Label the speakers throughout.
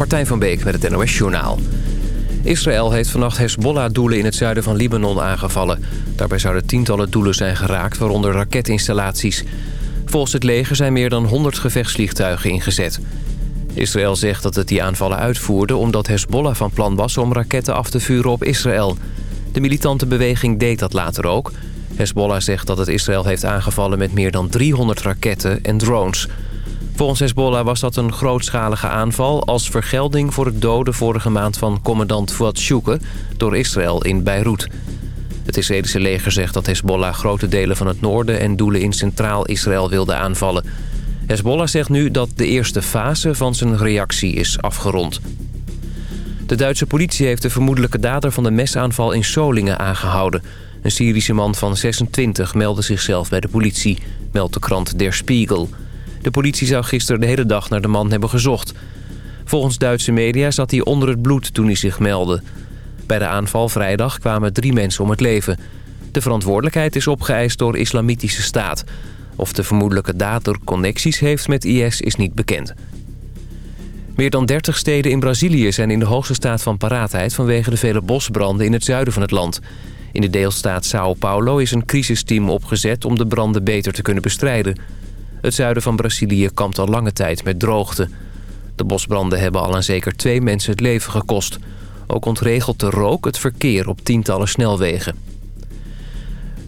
Speaker 1: Martijn van Beek met het NOS Journaal. Israël heeft vannacht Hezbollah-doelen in het zuiden van Libanon aangevallen. Daarbij zouden tientallen doelen zijn geraakt, waaronder raketinstallaties. Volgens het leger zijn meer dan 100 gevechtsvliegtuigen ingezet. Israël zegt dat het die aanvallen uitvoerde omdat Hezbollah van plan was om raketten af te vuren op Israël. De militante beweging deed dat later ook. Hezbollah zegt dat het Israël heeft aangevallen met meer dan 300 raketten en drones... Volgens Hezbollah was dat een grootschalige aanval... als vergelding voor het doden vorige maand van commandant Fuad Shuke... door Israël in Beirut. Het Israëlische leger zegt dat Hezbollah grote delen van het noorden... en doelen in centraal Israël wilde aanvallen. Hezbollah zegt nu dat de eerste fase van zijn reactie is afgerond. De Duitse politie heeft de vermoedelijke dader van de mesaanval in Solingen aangehouden. Een Syrische man van 26 meldde zichzelf bij de politie, meldt de krant Der Spiegel... De politie zou gisteren de hele dag naar de man hebben gezocht. Volgens Duitse media zat hij onder het bloed toen hij zich meldde. Bij de aanval vrijdag kwamen drie mensen om het leven. De verantwoordelijkheid is opgeëist door Islamitische Staat. Of de vermoedelijke dader connecties heeft met IS is niet bekend. Meer dan 30 steden in Brazilië zijn in de hoogste staat van paraatheid... vanwege de vele bosbranden in het zuiden van het land. In de deelstaat Sao Paulo is een crisisteam opgezet... om de branden beter te kunnen bestrijden. Het zuiden van Brazilië kampt al lange tijd met droogte. De bosbranden hebben al aan zeker twee mensen het leven gekost. Ook ontregelt de rook het verkeer op tientallen snelwegen.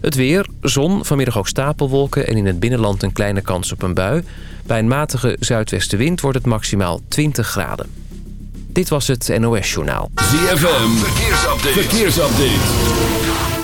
Speaker 1: Het weer, zon, vanmiddag ook stapelwolken... en in het binnenland een kleine kans op een bui. Bij een matige zuidwestenwind wordt het maximaal 20 graden. Dit was het NOS Journaal.
Speaker 2: ZFM, verkeersupdate. verkeersupdate.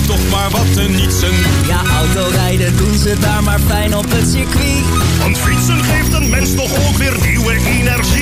Speaker 3: toch maar wat te nietsen. Ja, autorijden doen ze daar maar fijn op het circuit. Want fietsen geeft
Speaker 4: een mens toch ook weer nieuwe energie.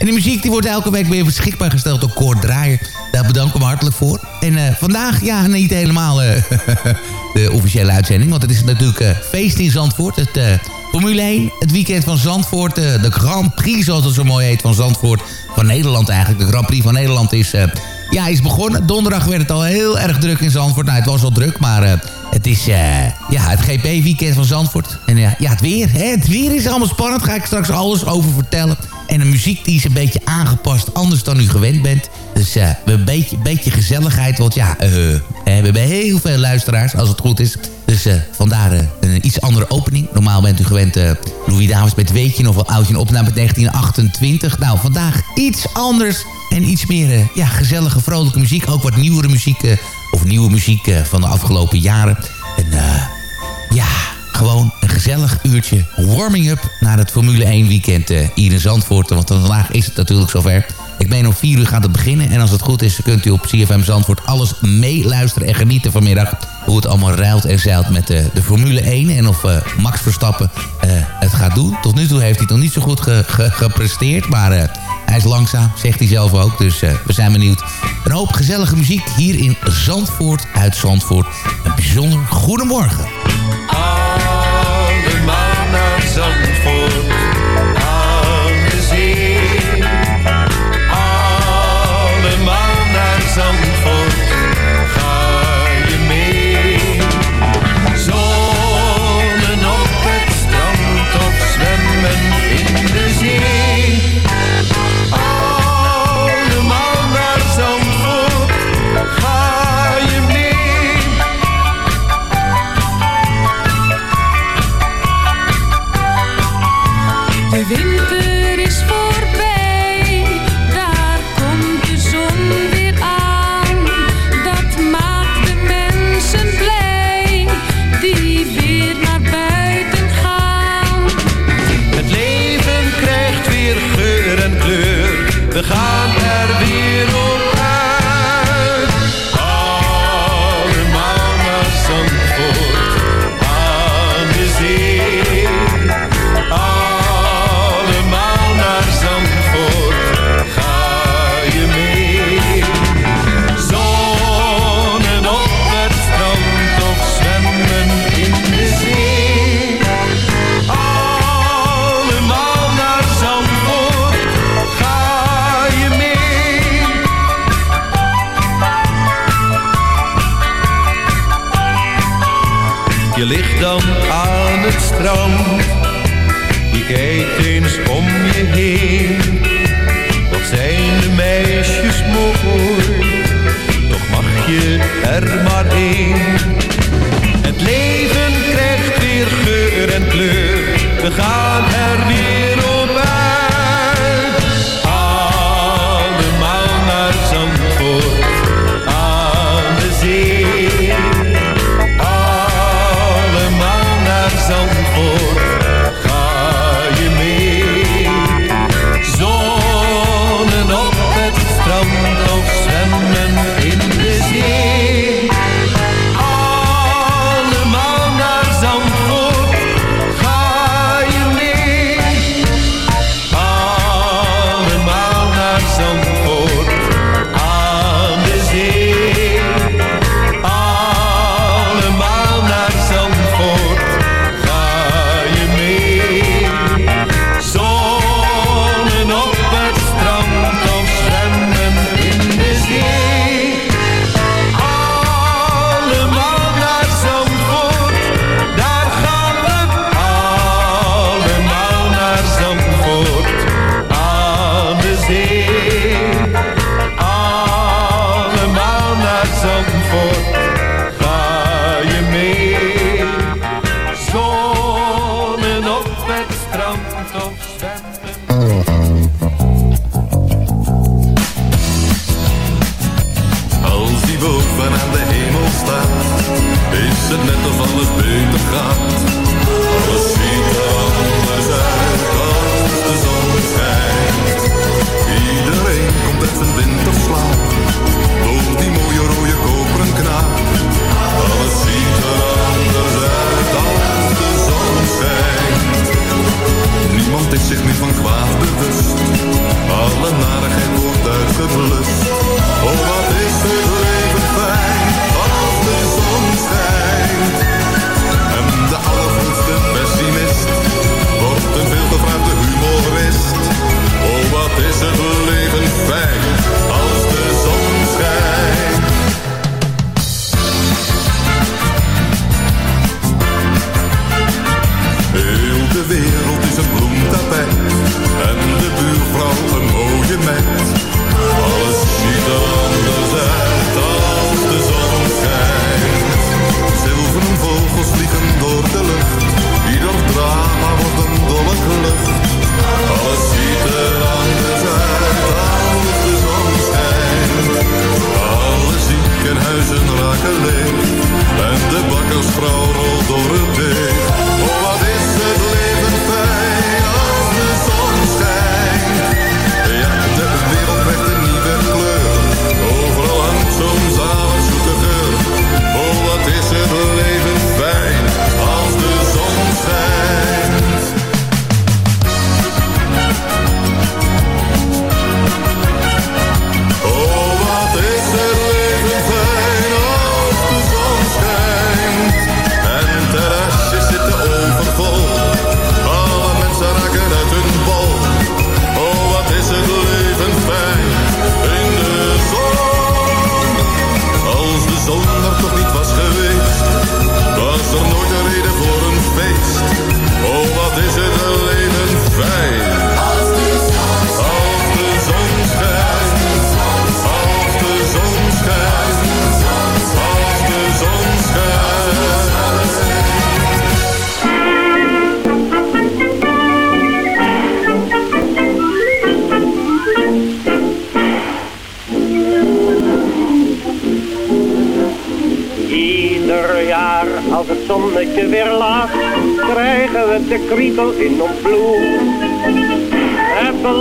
Speaker 4: En die muziek die wordt elke week weer beschikbaar gesteld door Koord Draaier. Daar bedanken we hartelijk voor. En uh, vandaag, ja, niet helemaal uh, de officiële uitzending... want het is natuurlijk uh, feest in Zandvoort. Het Formule 1, het weekend van Zandvoort. de Grand Prix, zoals het zo mooi heet, van Zandvoort. Van Nederland eigenlijk. De Grand Prix van Nederland is, ja, is begonnen. Donderdag werd het al heel erg druk in Zandvoort. Nou, het was al druk, maar het is ja, het GP-weekend van Zandvoort. En ja, het weer, hè, het weer is allemaal spannend. Daar ga ik straks alles over vertellen. En de muziek die is een beetje aangepast, anders dan u gewend bent. Dus uh, een beetje, beetje gezelligheid, want ja, we hebben heel veel luisteraars, als het goed is. Dus vandaar een iets andere opening. Normaal bent u gewend Louis Davis met Weetje of wel oudje een opname met 1928. Nou, vandaag iets anders en iets meer ja, gezellige, vrolijke muziek. Ook wat nieuwere muziek, of nieuwe muziek van de afgelopen jaren. En ja gewoon een gezellig uurtje warming-up... naar het Formule 1 weekend uh, hier in Zandvoort. Want vandaag is het natuurlijk zover. Ik ben om 4 uur gaat het beginnen. En als het goed is, kunt u op CFM Zandvoort alles meeluisteren en genieten vanmiddag. Hoe het allemaal ruilt en zeilt met de Formule 1. En of Max Verstappen het gaat doen. Tot nu toe heeft hij nog niet zo goed ge ge gepresteerd. Maar hij is langzaam, zegt hij zelf ook. Dus we zijn benieuwd. Een hoop gezellige muziek hier in Zandvoort uit Zandvoort. Een bijzonder goedemorgen.
Speaker 5: Niemand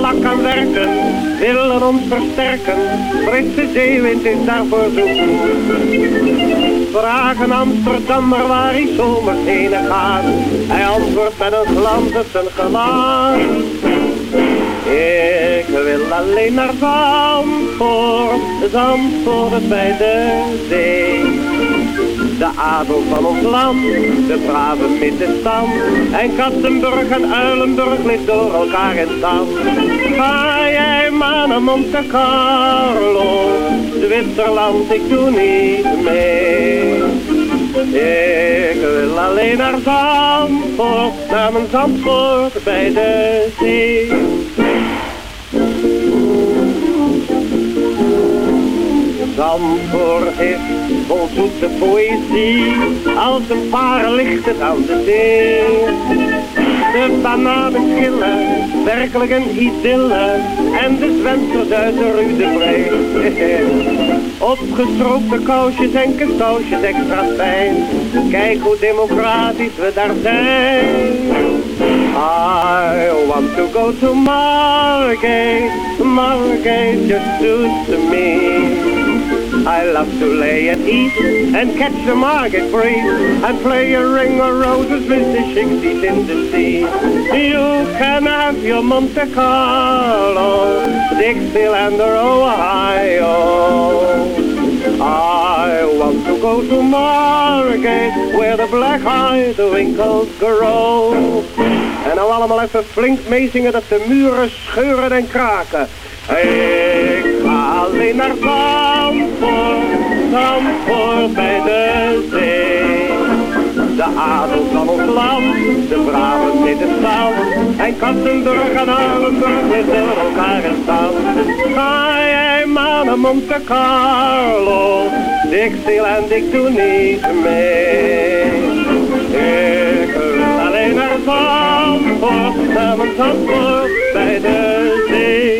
Speaker 6: Lak aan werken, willen ons versterken, Britse zeewind is daarvoor zoek. Vragen Amsterdammer waar hij zomers heen hij antwoordt met een glans op zijn gelaat. Ik wil alleen naar Zandvoort, Zandvoort bij de zee. De adel van ons land, de brave middenstand. En Kattenburg en Uilenburg ligt door elkaar in stand. Ga jij maar naar Monte Carlo, Zwitserland, ik doe niet mee. Ik wil alleen naar Zandvoort, naar mijn Zandvoort bij de zee. Zandvoort is vol zoete poëzie, als een paar lichten aan de zee. De bananen schillen, werkelijk een idylle, en de zwemsters uit de Rudebree. Opgestroopte kousjes en katoosjes extra fijn, kijk hoe democratisch we daar zijn. I want to go to Margate, Margate just suits me. I love to lay at ease and catch the market breeze and play a ring of roses with the shakesies in the sea. You can have your Monte Carlo, Dixieland or Ohio. I want to go to Margate, where the black-eyed winkels grow. En nou allemaal even flink meezingen dat de muren scheuren en kraken. Ik ga alleen naar Bij de zee. De adel van ons land, de brave middenstand. En Kattenburg en Arlenburg liggen elkaar in stand. Ga jij naar Monte Carlo, Dixieland, ik doe niet mee. Alleen naar Zandvoort, bij de zee.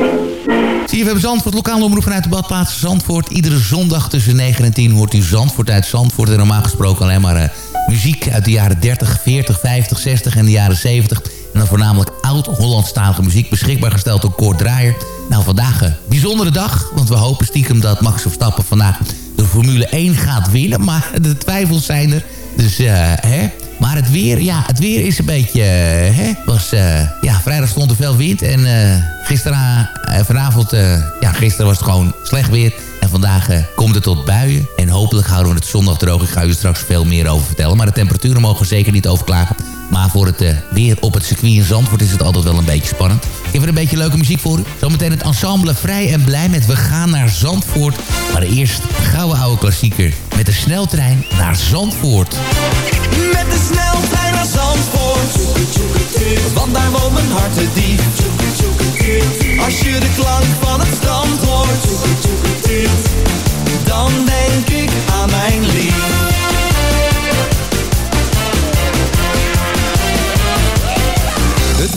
Speaker 7: CFM Zandvoort, lokale omroep vanuit de badplaats Zandvoort. Iedere zondag tussen 9 en 10 hoort u Zandvoort uit Zandvoort. En normaal gesproken alleen maar eh, muziek uit de jaren 30, 40, 50, 60 en de jaren 70. En dan voornamelijk oud-Hollandstalige muziek beschikbaar gesteld door Koord Draaier. Nou, vandaag een bijzondere dag, want we hopen stiekem dat Max Verstappen vandaag de Formule 1 gaat winnen. Maar de twijfels zijn er. Dus, eh, hè... Maar het weer, ja, het weer is een beetje... Uh, hè, was, uh, ja, vrijdag stond er veel wind. En uh, gisteren, vanavond... ja, gisteren was het gewoon slecht weer. En vandaag komt het tot buien. En hopelijk houden we het zondag droog. Ik ga u straks veel meer over vertellen. Maar de temperaturen mogen zeker niet overklagen. Maar voor het weer op het circuit in Zandvoort is het altijd wel een beetje spannend. Ik heb er een beetje leuke muziek voor u. Zometeen het ensemble Vrij en Blij met We gaan naar Zandvoort. Maar eerst gouden oude klassieker met de sneltrein naar Zandvoort.
Speaker 8: Met de sneltrein naar Zandvoort. Want daar woont mijn hart te diep. Als je de klank van het strand hoort. Dan denk ik aan mijn lief.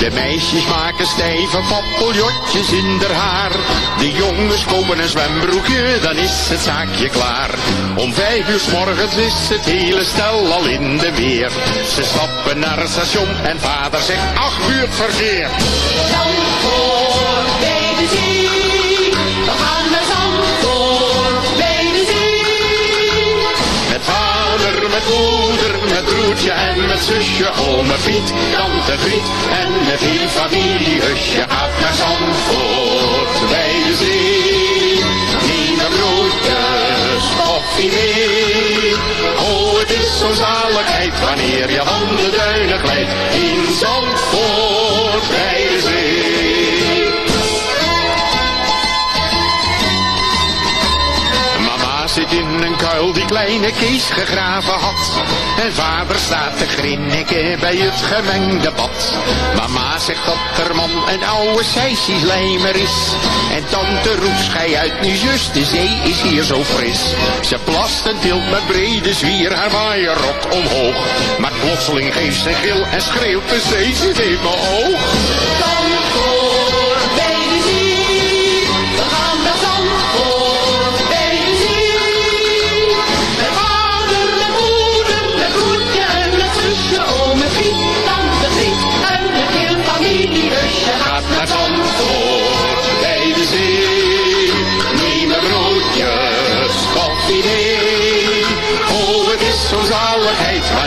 Speaker 8: De
Speaker 9: meisjes maken stijve pappeljotjes in haar haar. De jongens kopen een zwembroekje, dan is het zaakje klaar. Om vijf uur s morgens is het hele stel al in de weer. Ze stappen naar het station en vader zegt, ach buurtverkeer.
Speaker 10: Bij
Speaker 9: met moeder, met broertje en met zusje, ome Piet, tante Griet en met heel familiehusje gaat naar Zandvoort bij de zee. Een broodjes, mee. Oh, het is zo'n zaligheid wanneer je van de duinen glijdt in Zandvoort bij de. In een kuil, die kleine Kees gegraven had. En vader staat te grinniken bij het gemengde bad. Mama zegt dat er man een oude sijsieslijmer is. En tante roept schei uit, nu zus, de zee is hier zo fris. Ze plast en tilt met brede zwier haar waaierrok omhoog. Maar plotseling geeft ze gil en schreeuwt, de zee zit in mijn oog.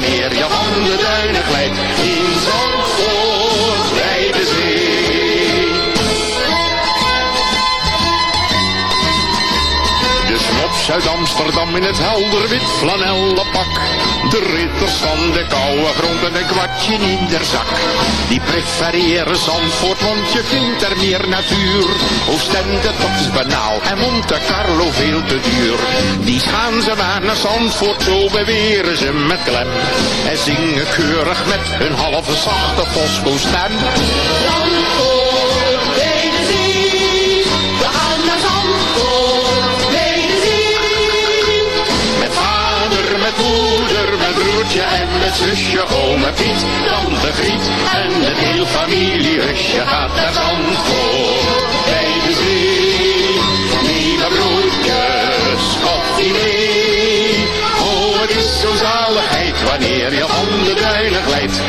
Speaker 9: Wanneer je van uit Amsterdam in het helder wit flanellen pak. De ritters van de koude grond en een kwartje in der zak. Die prefereren Zandvoort, want je vindt er meer natuur. Oostende, dat is banaal en Monte Carlo veel te duur. Die gaan ze maar naar Zandvoort, zo beweren ze met klem. En zingen keurig met hun halve zachte Fosco-stem.
Speaker 10: Zandvoort
Speaker 9: en met zusje, oom en Piet, tante Griet en het heel familieusje gaat naar Zandvoort bij de zee. Lieve broertjes, koffie mee. Oh, het is zo'n zaligheid wanneer je van de duinen glijdt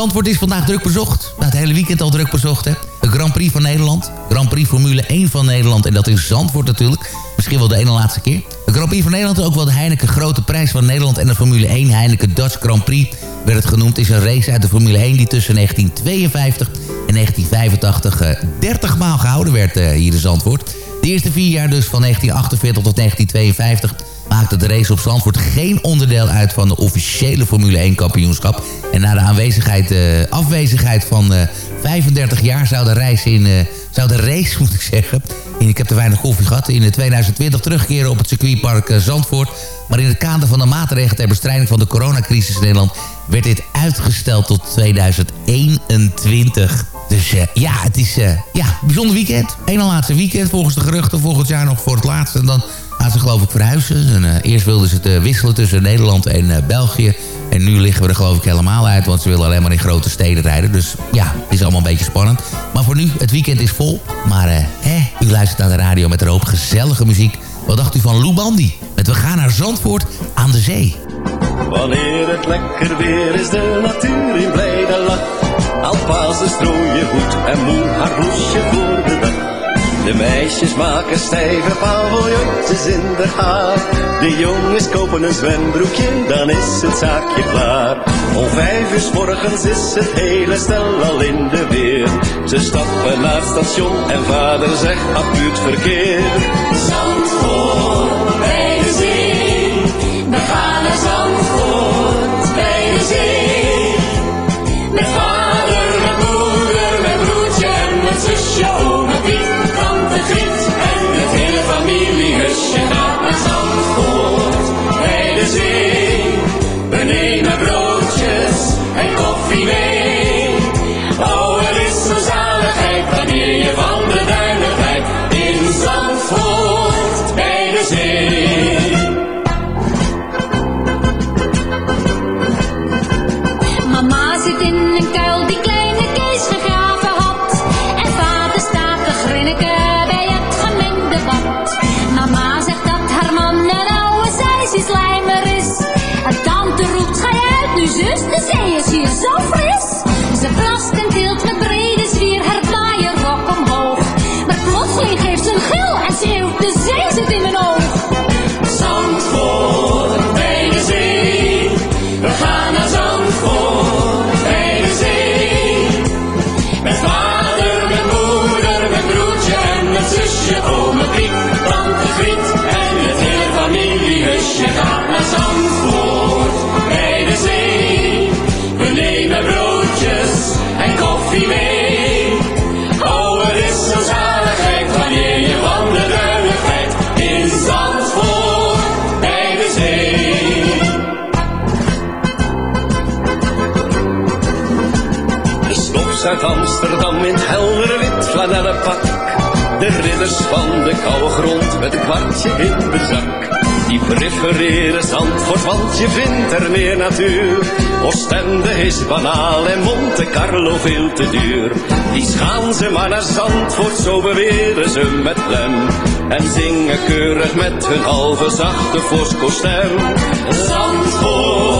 Speaker 9: Zandvoort.
Speaker 5: Is
Speaker 7: vandaag druk bezocht. Het hele weekend al druk bezocht, hè. De Grand Prix van Nederland. Grand Prix Formule 1 van Nederland. En dat is Zandvoort natuurlijk. Misschien wel de ene laatste keer. De Grand Prix van Nederland is ook wel de Heineken Grote Prijs van Nederland... en de Formule 1 Heineken Dutch Grand Prix werd het genoemd. is een race uit de Formule 1 die tussen 1952 en 1985 30 maal gehouden werd uh, hier in Zandvoort. De eerste vier jaar dus van 1948 tot 1952 maakte de race op Zandvoort geen onderdeel uit van de officiële Formule 1 kampioenschap. En na de aanwezigheid, uh, afwezigheid van uh, 35 jaar zou de, reis in, uh, zou de race, moet ik zeggen, en ik heb te weinig koffie gehad, in 2020 terugkeren op het circuitpark Zandvoort. Maar in het kader van de maatregelen ter bestrijding van de coronacrisis in Nederland werd dit uitgesteld tot 2021. Dus ja, het is ja, een bijzonder weekend. Eén laatste weekend volgens de geruchten. Volgend jaar nog voor het laatste. En dan gaan ze geloof ik verhuizen. En, uh, eerst wilden ze het wisselen tussen Nederland en België. En nu liggen we er geloof ik helemaal uit. Want ze willen alleen maar in grote steden rijden. Dus ja, het is allemaal een beetje spannend. Maar voor nu, het weekend is vol. Maar hè, u luistert naar de radio met een hoop gezellige muziek. Wat dacht u van Lou Bandy? Met We gaan naar Zandvoort aan de zee.
Speaker 11: Wanneer het lekker weer is, de natuur in blijde lach. Alpazen strooien goed en moe haar bloesje voor de. De meisjes maken stijve paviljoentjes in de haar. De jongens kopen een zwembroekje, dan is het zaakje klaar. Om vijf uur morgens is het hele stel al in de weer. Ze stappen naar het station en vader zegt acuut verkeer.
Speaker 10: Zandvoort bij de zee, we gaan naar Zandvoort bij de zee. Met vader, met moeder, met broertje en met zusje, oma Piet, en
Speaker 12: schreeuwt,
Speaker 11: heldere wit flanellen pak. De ridders van de koude grond met een kwartje in de zak. Die prefereren Zandvoort, want je vindt er meer natuur. Oostende is banaal en Monte Carlo veel te duur. Die gaan ze maar naar Zandvoort, zo beweren ze met lem. En zingen keurig met hun halve zachte Fosco-stem.
Speaker 10: Zandvoort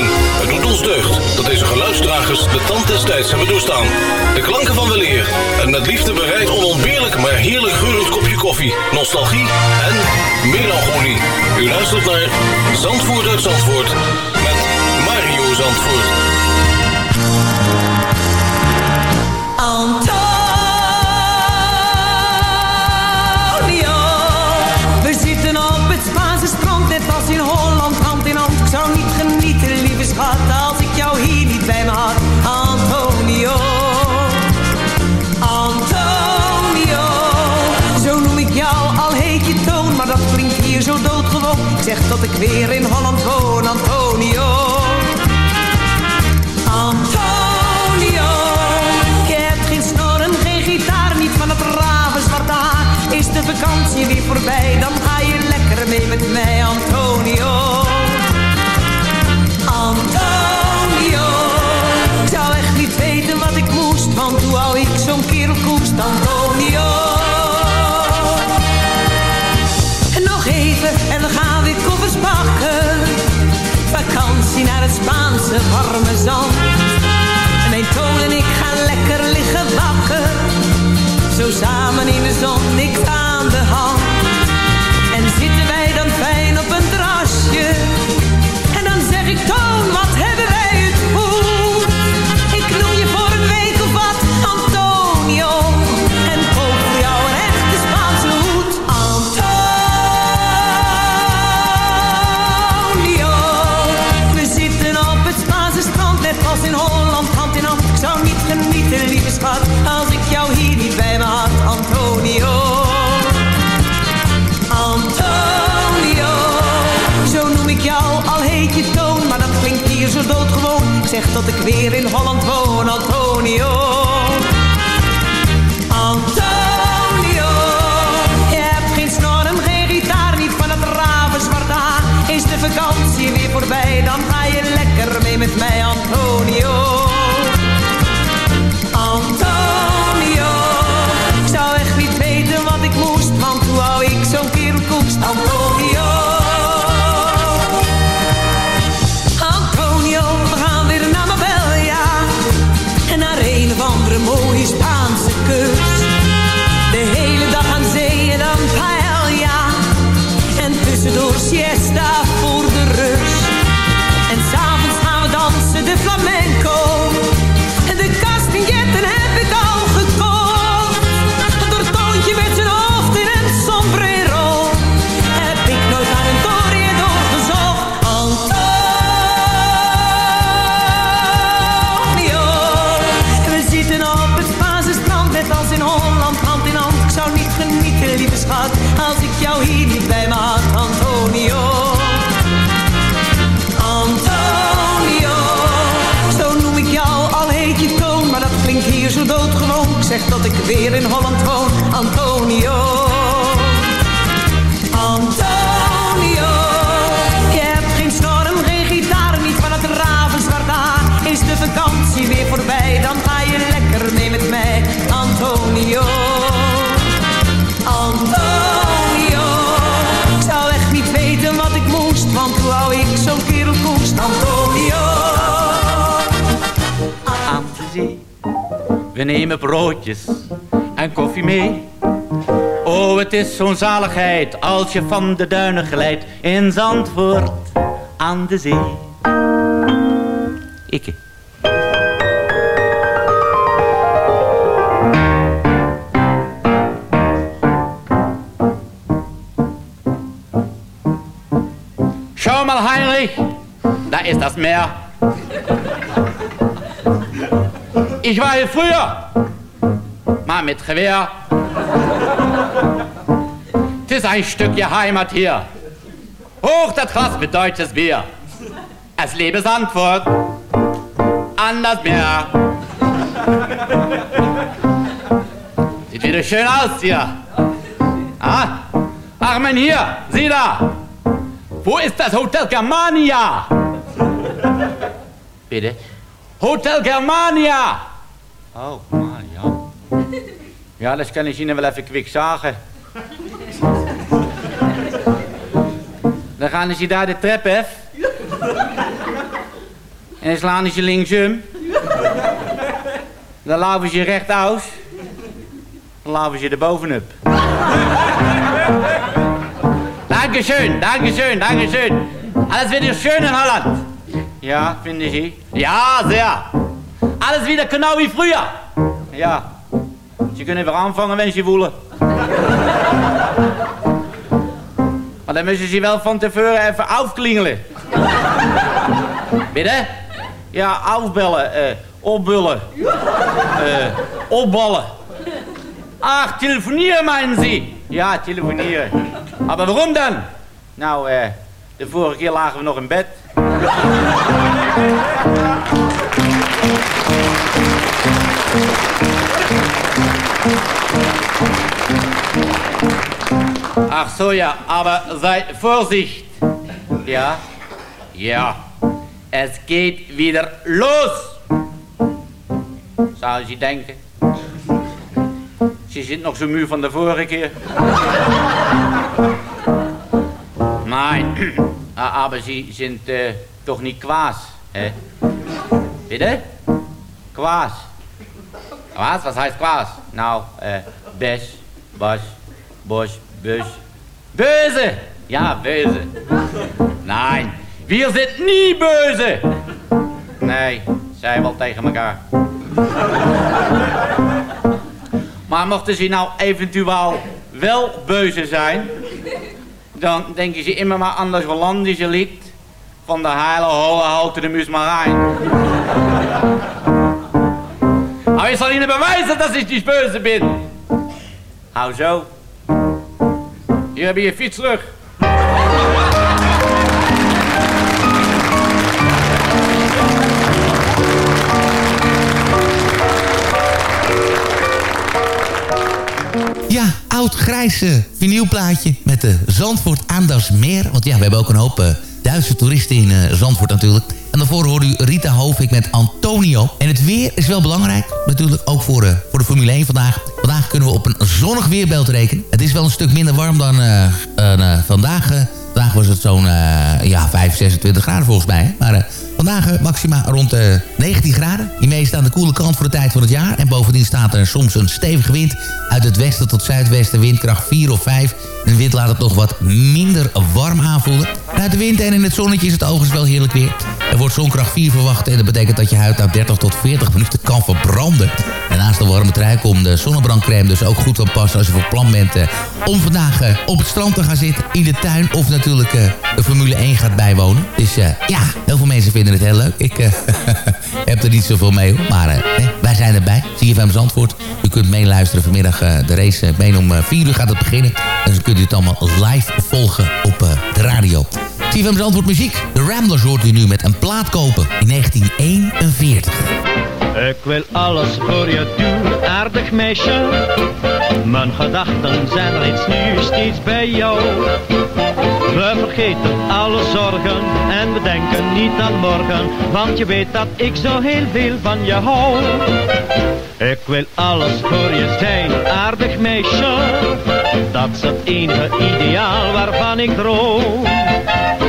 Speaker 13: dat deze geluidsdragers de tand des tijds hebben doorstaan. De klanken van weleer en met liefde bereid onontbeerlijk maar heerlijk geurend kopje koffie, nostalgie en melancholie. U luistert naar Zandvoort uit Zandvoort met Mario Zandvoort.
Speaker 14: Anton. in Holland hand in hand. Ik zou niet genieten, lieve schat, zegt dat ik weer in Holland woon, Antonio. Antonio, ik heb geen snorren, geen gitaar, niet van het ravenzwarte haar. Is de vakantie weer voorbij? de warme zand. Mijn toon en ik gaan lekker liggen wakker. Zo samen in de zon, ik We
Speaker 15: nemen broodjes en koffie mee. Oh, het is zo'n zaligheid als je van de duinen glijdt in Zandvoort aan de zee. Ikke. Schau mal, Heinrich, daar is dat Meer. Ich war hier früher mal mit Revier. Das ein Stück ihr Heimat hier. Hoch der Trass mit deutsches Bier. Es lebe Sandfurt, das Meer. Sieht wieder schön aus hier. Ah, ach mein hier, sieh da. Wo ist das Hotel Germania? Bitte? Hotel Germania! Oh, man, ja. Ja, das kann ich Ihnen wel even quick sagen. Dan gaan ze daar de trap af. En dan slaan ze linksum. Dan laven ze rechtuit. Dan laven ze er bovenop. Dankeschön, dankeschön, dankeschön. Alles wieder schön in Holland. Ja, finden Sie? Ja, sehr. Alles wieder genau wie früher. Ja. Sie kunnen weer aanvangen, wenn Sie willen. Maar dan moeten ze wel van tevoren even afklingelen. Binnen? Ja, afbellen, eh, opbullen, eh, opballen. Ach, telefonieren meinen Sie? Ja, telefonieren. Maar waarom dan? Nou, eh, de vorige keer lagen we nog in bed. Ach so, ja, aber sei Vorsicht. Ja? Ja. Es geht wieder los. Zou je denken? Ze zit nog zo muur van de vorige keer. Nein, Ah, aber sie sind äh, doch nicht Quas, hè? Bitte? Quas. Was? Was heißt Quas? Nou, äh, Bes, Bas, Bosch, Bus. Böse! Ja, böse. Nein, wir sind nie böse. Nee, zij wel tegen elkaar. Maar mochten ze nou eventueel wel beuze zijn, dan denken ze immer maar aan dat Hollandische lied van de heile holle houten de Musmarijn. Maar ik zal Ihnen bewijzen dat ik niet böse ben. Hou zo. Hier heb je je fiets terug.
Speaker 7: Ja, oud grijze vinylplaatje met de Zandvoort Aandasmeer. Want ja, we hebben ook een hoop eh, Duitse toeristen in eh, Zandvoort natuurlijk. En daarvoor hoorde u Rita Hovink met Antonio. En het weer is wel belangrijk. Natuurlijk ook voor, eh, voor de Formule 1 vandaag. Vandaag kunnen we op een zonnig weerbeeld rekenen. Het is wel een stuk minder warm dan eh, eh, vandaag. vandaag was het zo'n ja, 5, 26 graden volgens mij. hè. Maar vandaag maxima rond de 19 graden. Hiermee staat aan de koele kant voor de tijd van het jaar. En bovendien staat er soms een stevige wind uit het westen tot zuidwesten. Windkracht 4 of 5. De wind laat het nog wat minder warm aanvoelen. Uit de wind en in het zonnetje is het overigens wel heerlijk weer. Er wordt zonkracht 4 verwacht en dat betekent dat je huid na 30 tot 40 minuten kan verbranden. En naast de warme trui komt de zonnebrandcrème dus ook goed van pas als je van plan bent eh, om vandaag eh, op het strand te gaan zitten, in de tuin of natuurlijk eh, de Formule 1 gaat bijwonen. Dus ja, heel veel mensen vinden het heel leuk. Ik heb er niet zoveel mee maar wij zijn erbij. CFM Zandvoort. U kunt meeluisteren vanmiddag eh, de race. Ik meen om 4 uur gaat het beginnen. En dan kunt u het allemaal live volgen op eh, de radio. CFM Zandvoort muziek. De Ramblers hoort u nu met een plaat kopen in 1941.
Speaker 4: Ik wil alles voor je doen, aardig meisje. Mijn gedachten zijn reeds nu steeds bij jou. We vergeten alle zorgen en we denken niet aan morgen. Want je weet dat ik zo heel veel van je hou. Ik wil alles voor je zijn, aardig meisje. Dat is het enige ideaal waarvan ik droom.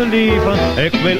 Speaker 4: Ik wil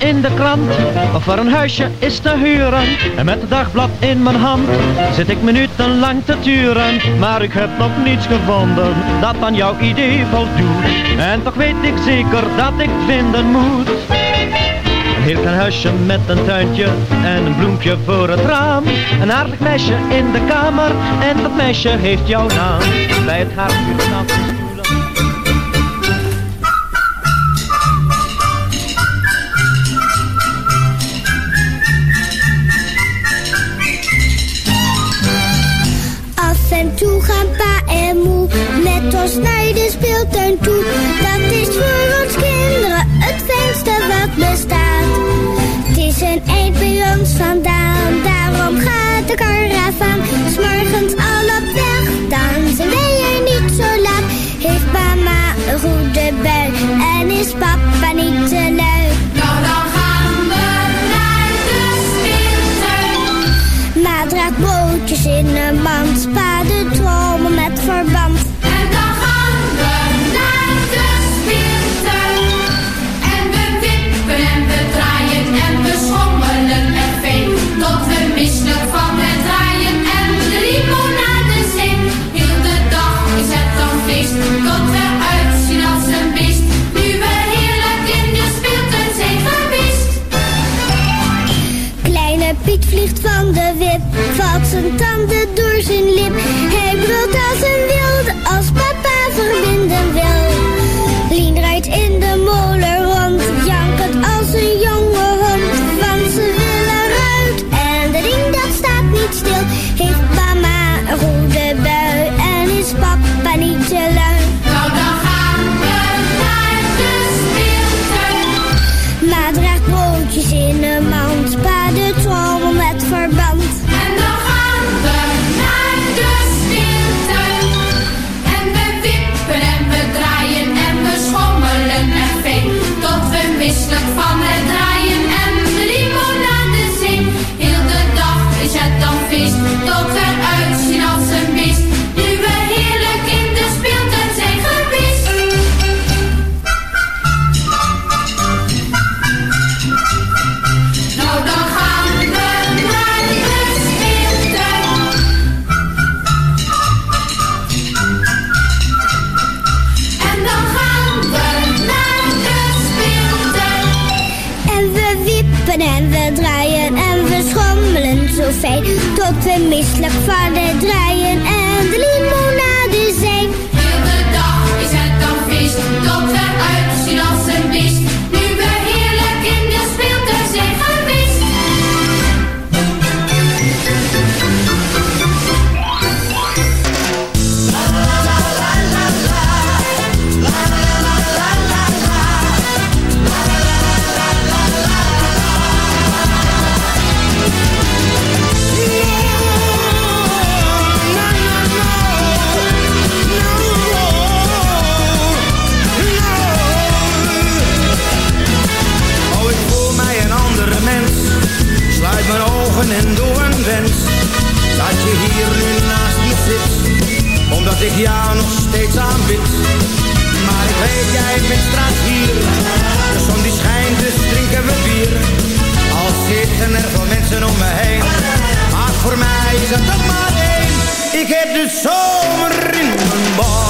Speaker 4: in de krant of waar een huisje is te huren. En met het dagblad in mijn hand zit ik minutenlang te turen. Maar ik heb nog niets gevonden dat aan jouw idee voldoet. En toch weet ik zeker dat ik vinden moet. Een heel huisje met een tuintje en een bloempje voor het raam. Een aardig meisje in de kamer en dat meisje heeft jouw naam. Bij het
Speaker 16: haar toe gaan pa en moe. Met ons naar de speeltuin toe. Dat is voor ons kinderen het fijnste wat bestaat. Het is een eind bij ons vandaan. Daarom gaat de karavaan. S'morgens al op weg. Dan zijn wij er niet zo laat. Heeft mama een goede bui. En is papa niet te lui. een tanden door zijn lip.
Speaker 17: Heen. Maar voor mij is het toch maar één. Ik heb de zomer in mijn bal.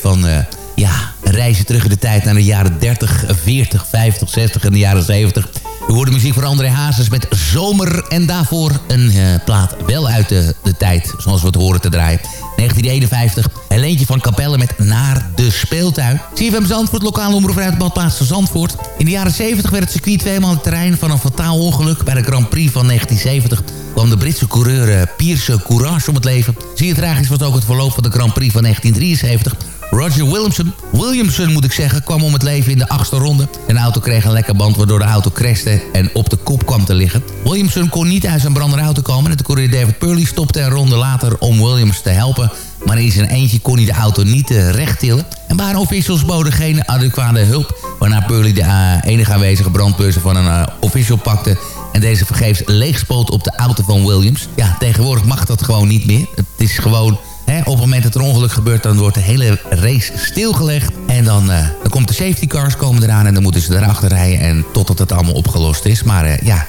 Speaker 7: Van... eh, ja, reizen terug in de tijd naar de jaren 30, 40, 50, 60 en de jaren 70. We hoorden muziek van André Hazes met Zomer. En daarvoor een eh, plaat wel uit de, de tijd, zoals we het horen te draaien. 1951, Helentje van Capelle met Naar de Speeltuin. CFM Zandvoort, lokale omroep uit badplaats Zandvoort. In de jaren 70 werd het circuit tweemaal het terrein van een fataal ongeluk. Bij de Grand Prix van 1970 kwam de Britse coureur eh, Pierce Courage om het leven. Zeer tragisch was ook het verloop van de Grand Prix van 1973... Roger Williamson, Williamson moet ik zeggen, kwam om het leven in de achtste ronde. Een auto kreeg een lekker band waardoor de auto crashte en op de kop kwam te liggen. Williamson kon niet uit zijn brandende auto komen en de coureur David Purley stopte een ronde later om Williams te helpen. Maar in zijn eentje kon hij de auto niet uh, recht tillen. En baan officials boden geen adequate hulp. Waarna Purley de uh, enige aanwezige brandblusser van een uh, official pakte... en deze vergeefs leegspoot op de auto van Williams. Ja, tegenwoordig mag dat gewoon niet meer. Het is gewoon Op het moment dat er ongeluk gebeurt, dan wordt de hele race stilgelegd. En dan, uh, dan komt de safety cars komen eraan en dan moeten ze erachter rijden. En totdat het allemaal opgelost is. Maar uh, ja,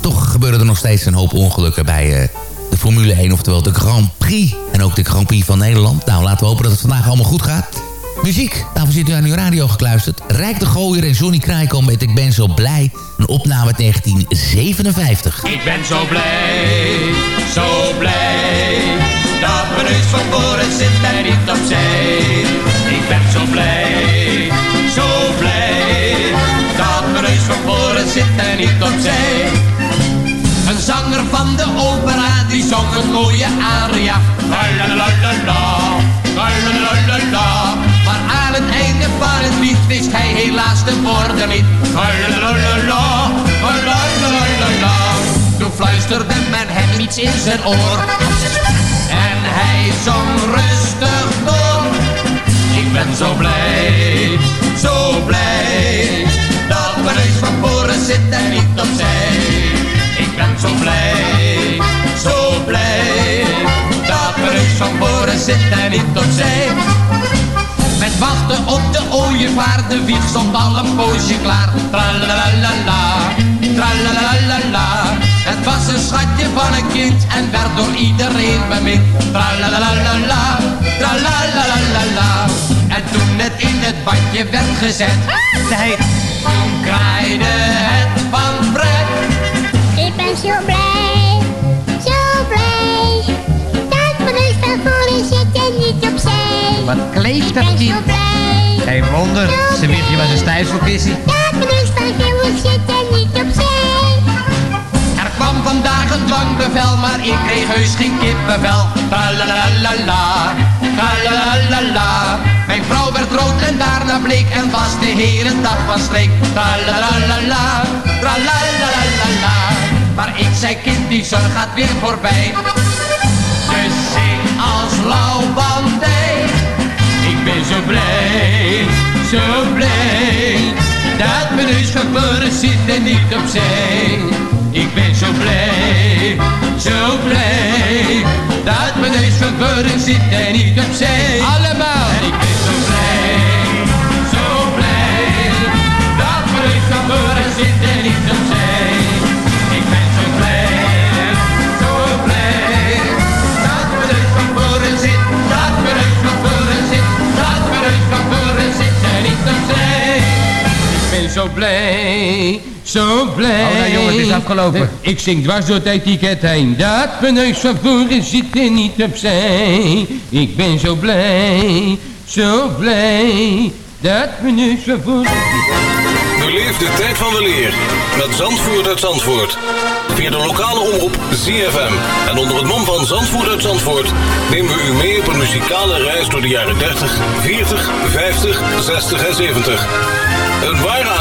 Speaker 7: toch gebeuren er nog steeds een hoop ongelukken bij uh, de Formule 1. Oftewel de Grand Prix. En ook de Grand Prix van Nederland. Nou, laten we hopen dat het vandaag allemaal goed gaat. Muziek, daarvoor zit u aan uw radio gekluisterd. Rijk de Gooier en Johnny Krijkom met Ik ben zo blij. Een opname uit 1957.
Speaker 10: Ik ben zo blij, zo blij. Dat mijn van voren zit en niet opzij. Ik ben zo blij, zo blij. Dat mijn van voren zit en niet opzij. Een zanger van de opera die zong een mooie aria. La la la la la, la la la. Maar aan het einde van het lied wist hij helaas de woorden niet. La la la, la la la la la. Toen
Speaker 18: fluisterde men hem iets in zijn oor. En hij zong rustig door. Ik ben zo blij, zo blij, dat mijn neus van voren zit en niet opzij. Ik ben zo blij, zo blij, dat mijn neus van voren zit en niet opzij. Met wachten op de ooievaar, de wieg stond al een poosje klaar. Tralalalala, tralalalala. Het was een schatje van een kind en werd door iedereen bemind. Tralalalala, tralalalala. En toen het in het badje werd gezet, zei, toen kraaide het van pret.
Speaker 16: Ik ben zo blij, zo blij. Dat mijn neus van voren zit en niet opzij.
Speaker 18: Wat kleeft dat kind?
Speaker 16: blij.
Speaker 18: Geen wonder, ze wiegje was een stijfselkissie.
Speaker 16: Dat mijn neus van voren zit en niet opzij.
Speaker 18: Kwam vandaag een dwangbevel, maar ik kreeg heus geen kippenvel. Tralalala, tralalala. Mijn vrouw werd rood en daarna bleek en was de hele dag van streek. Tralalala, tralalala. Maar ik zei kind, die zorg gaat weer voorbij. Dus zing als lauwbandij. Ik ben zo blij, zo blij. Dat mijn neus geboren zit en niet opzij. Ik ben zo blij, zo blij. Dat mijn neus geboren zit en niet opzij. Allemaal. En ik ben zo blij, zo blij. Dat mijn neus geboren zit en niet opzij. Zo blij, zo blij.
Speaker 15: Oh, nou, jongen, het is afgelopen.
Speaker 18: Ik zing dwars door het etiket heen. Dat mijn neus van voren zit er niet opzij. Ik ben zo blij, zo blij. Dat mijn neus van voren
Speaker 13: Beleef de tijd van weleer met Zandvoort uit Zandvoort. Via de lokale omroep ZFM. En onder het mom van Zandvoort uit Zandvoort nemen we u mee op een muzikale reis door de jaren 30, 40, 50, 60 en 70. Een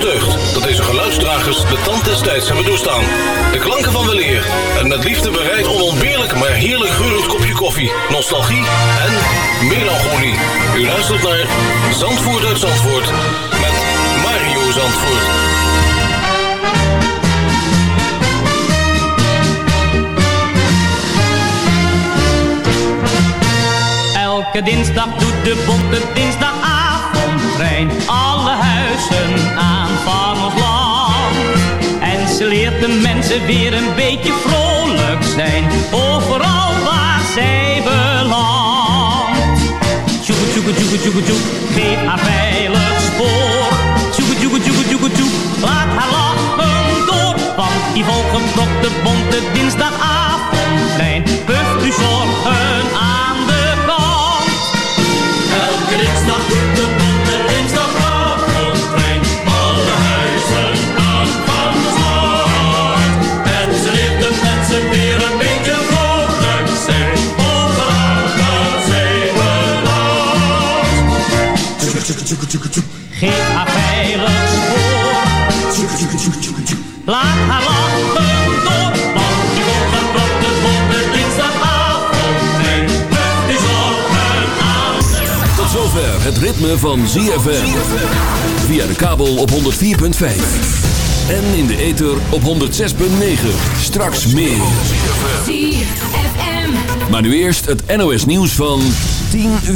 Speaker 13: Deugd dat deze geluidsdragers de tand des tijds hebben doorstaan. De klanken van weleer en met liefde bereid onontbeerlijk maar heerlijk geurend kopje koffie, nostalgie en melancholie. U luistert naar Zandvoort uit Zandvoort met Mario Zandvoort.
Speaker 19: Elke dinsdag doet de bonte dinsdagavondtrein alle huizen aan van ons land. En ze leert de mensen weer een beetje vrolijk zijn, overal waar zij belandt. Tjoeke tjoeke tjoeke tjoeke tjoek, geef haar veilig spoor. Tjoeke tjoeke tjoeke tjoeke tjoek, laat haar lachen door. Want die volgeprokte bonte dinsdagavondtrein puft u zorgen aan de kant. Elke dinsdag de Geef haar veilig spoor. Laat haar lachen door, want die volgen op de bonte dinsdagavondtrein. Puft die zorgen aan de
Speaker 2: Tot zover het ritme van ZFM. Via de kabel op 104.5. En in de ether op 106.9. Straks meer.
Speaker 12: ZFM.
Speaker 2: Maar nu eerst het NOS nieuws van 10 uur.